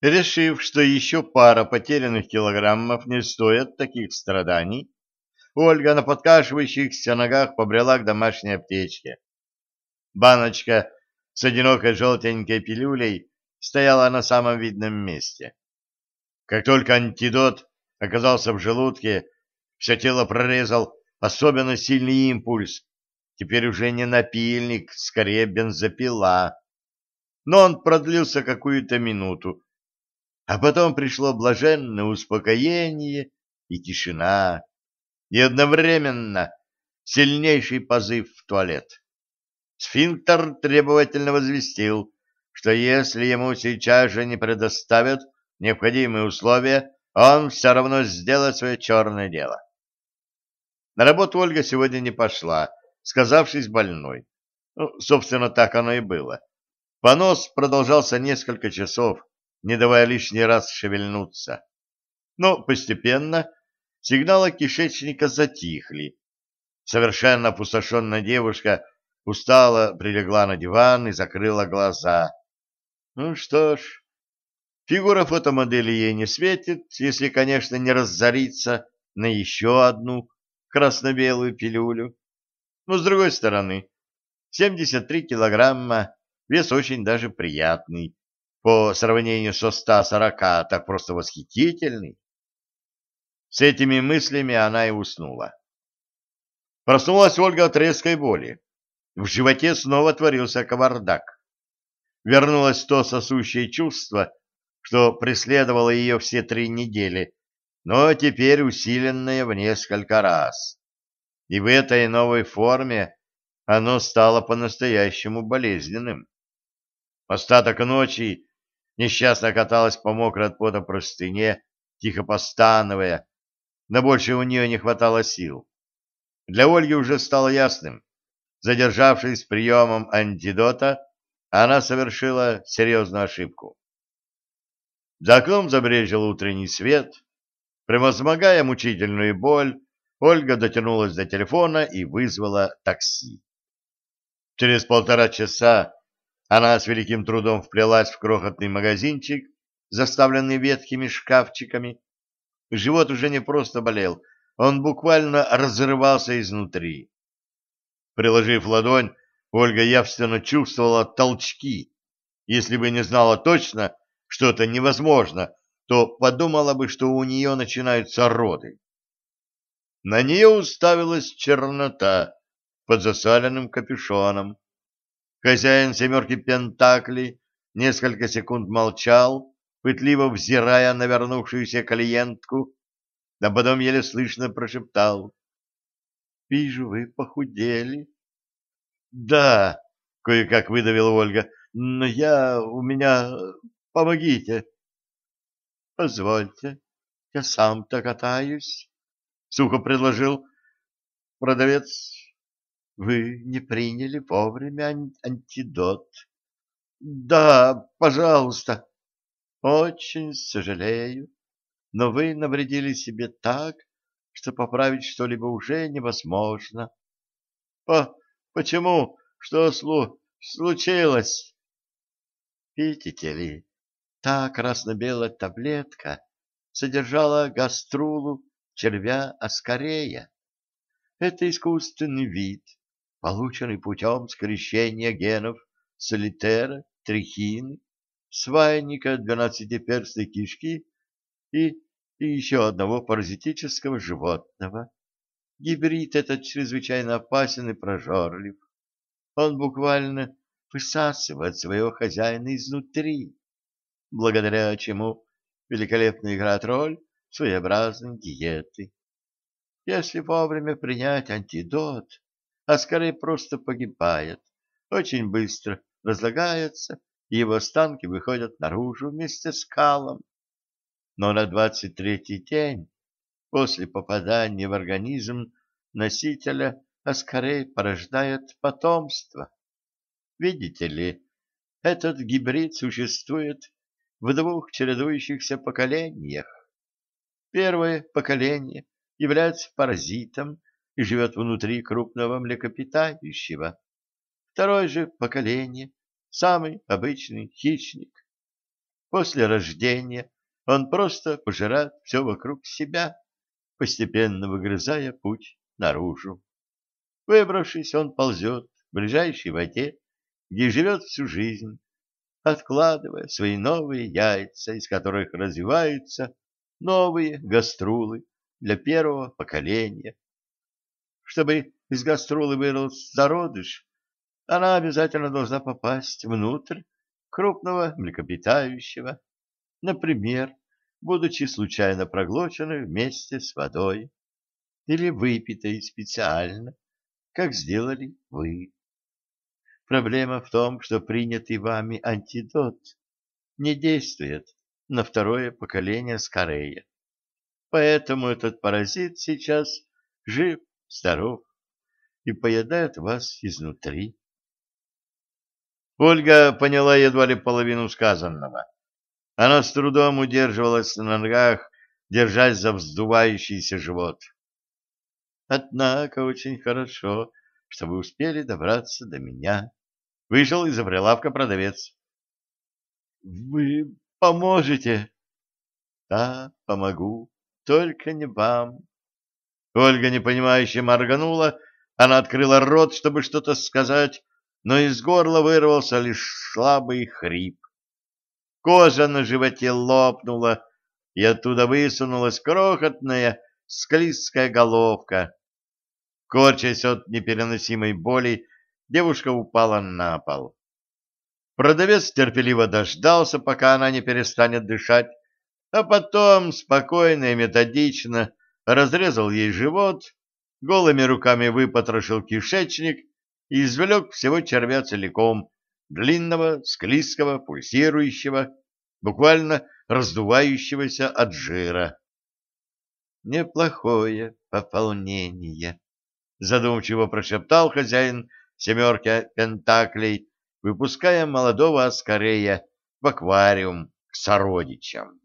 Решив, что еще пара потерянных килограммов не стоят таких страданий, Ольга на подкашивающихся ногах побрела к домашней аптечке. Баночка с одинокой желтенькой пилюлей стояла на самом видном месте. Как только антидот оказался в желудке, все тело прорезал особенно сильный импульс. Теперь уже не напильник, скорее бензопила. Но он продлился какую-то минуту, а потом пришло блаженное успокоение и тишина, и одновременно сильнейший позыв в туалет. Сфинктер требовательно возвестил, что если ему сейчас же не предоставят необходимые условия, он все равно сделает свое черное дело. На работу Ольга сегодня не пошла, сказавшись больной. Ну, собственно, так оно и было. Понос продолжался несколько часов, не давая лишний раз шевельнуться. Но постепенно сигналы кишечника затихли. Совершенно опустошенная девушка устало прилегла на диван и закрыла глаза. Ну что ж, фигура фотомодели ей не светит, если, конечно, не разориться на еще одну красно-белую пилюлю. Но, с другой стороны, 73 килограмма, вес очень даже приятный, по сравнению со 140 так просто восхитительный. С этими мыслями она и уснула. Проснулась Ольга от резкой боли. В животе снова творился кавардак. Вернулось то сосущее чувство, что преследовало ее все три недели, но теперь усиленное в несколько раз. И в этой новой форме оно стало по-настоящему болезненным. Остаток ночи несчастно каталась по мокрой от пота простыне, тихо постановая, но больше у нее не хватало сил. Для Ольги уже стало ясным, задержавшись приемом антидота, она совершила серьезную ошибку. За окном забрежил утренний свет. Превозмогая мучительную боль, Ольга дотянулась до телефона и вызвала такси. Через полтора часа она с великим трудом вплелась в крохотный магазинчик, заставленный ветхими шкафчиками. Живот уже не просто болел, он буквально разрывался изнутри. Приложив ладонь, Ольга явственно чувствовала толчки. Если бы не знала точно, что это невозможно, то подумала бы, что у нее начинаются роды. На нее уставилась чернота под засаленным капюшоном. Хозяин семерки Пентакли несколько секунд молчал, пытливо взирая на вернувшуюся клиентку, а потом еле слышно прошептал. — Вижу, вы похудели. — Да, — кое-как выдавила Ольга, — но я... у меня... помогите. — Позвольте, я сам-то катаюсь, — сухо предложил продавец. Вы не приняли вовремя антидот. Да, пожалуйста. Очень сожалею, но вы навредили себе так, что поправить что-либо уже невозможно. По почему? Что слу случилось? Видите ли, та красно-белая таблетка содержала гаструлу червя аскарея. Это искусственный вид, полученный путем скрещения генов солитера, трихины, свайника двенадцатиперстной кишки и, и еще одного паразитического животного. Гибрид этот чрезвычайно опасен и прожорлив. Он буквально высасывает своего хозяина изнутри, благодаря чему великолепно играет роль своеобразной диеты. Если вовремя принять антидот, а скорее просто погибает. Очень быстро разлагается, и его останки выходят наружу вместе с калом. Но на двадцать третий день после попадания в организм носителя аскорей порождает потомство. Видите ли, этот гибрид существует в двух чередующихся поколениях. Первое поколение является паразитом, живет внутри крупного млекопитающего. Второе же поколение, самый обычный хищник. После рождения он просто пожирает все вокруг себя, постепенно выгрызая путь наружу. Выбравшись, он ползет в ближайшей воде, где живет всю жизнь, откладывая свои новые яйца, из которых развиваются новые гаструлы для первого поколения. Чтобы из гаструлы вырос зародыш, она обязательно должна попасть внутрь крупного млекопитающего, например, будучи случайно проглоченной вместе с водой или выпитой специально, как сделали вы. Проблема в том, что принятый вами антидот не действует на второе поколение скорея. Поэтому этот паразит сейчас жив, здоров и поедает вас изнутри. Ольга поняла едва ли половину сказанного. Она с трудом удерживалась на ногах, держась за вздувающийся живот. Однако очень хорошо, что вы успели добраться до меня. Вышел из-за прилавка продавец. — Вы поможете? — Да, помогу, только не вам. Ольга непонимающе морганула, она открыла рот, чтобы что-то сказать, но из горла вырвался лишь слабый хрип. Кожа на животе лопнула, и оттуда высунулась крохотная склизкая головка. Корчась от непереносимой боли, девушка упала на пол. Продавец терпеливо дождался, пока она не перестанет дышать, а потом спокойно и методично разрезал ей живот, голыми руками выпотрошил кишечник и извлек всего червя целиком, длинного, склизкого, пульсирующего, буквально раздувающегося от жира. «Неплохое пополнение», — задумчиво прошептал хозяин семерки пентаклей, выпуская молодого аскарея в аквариум к сородичам.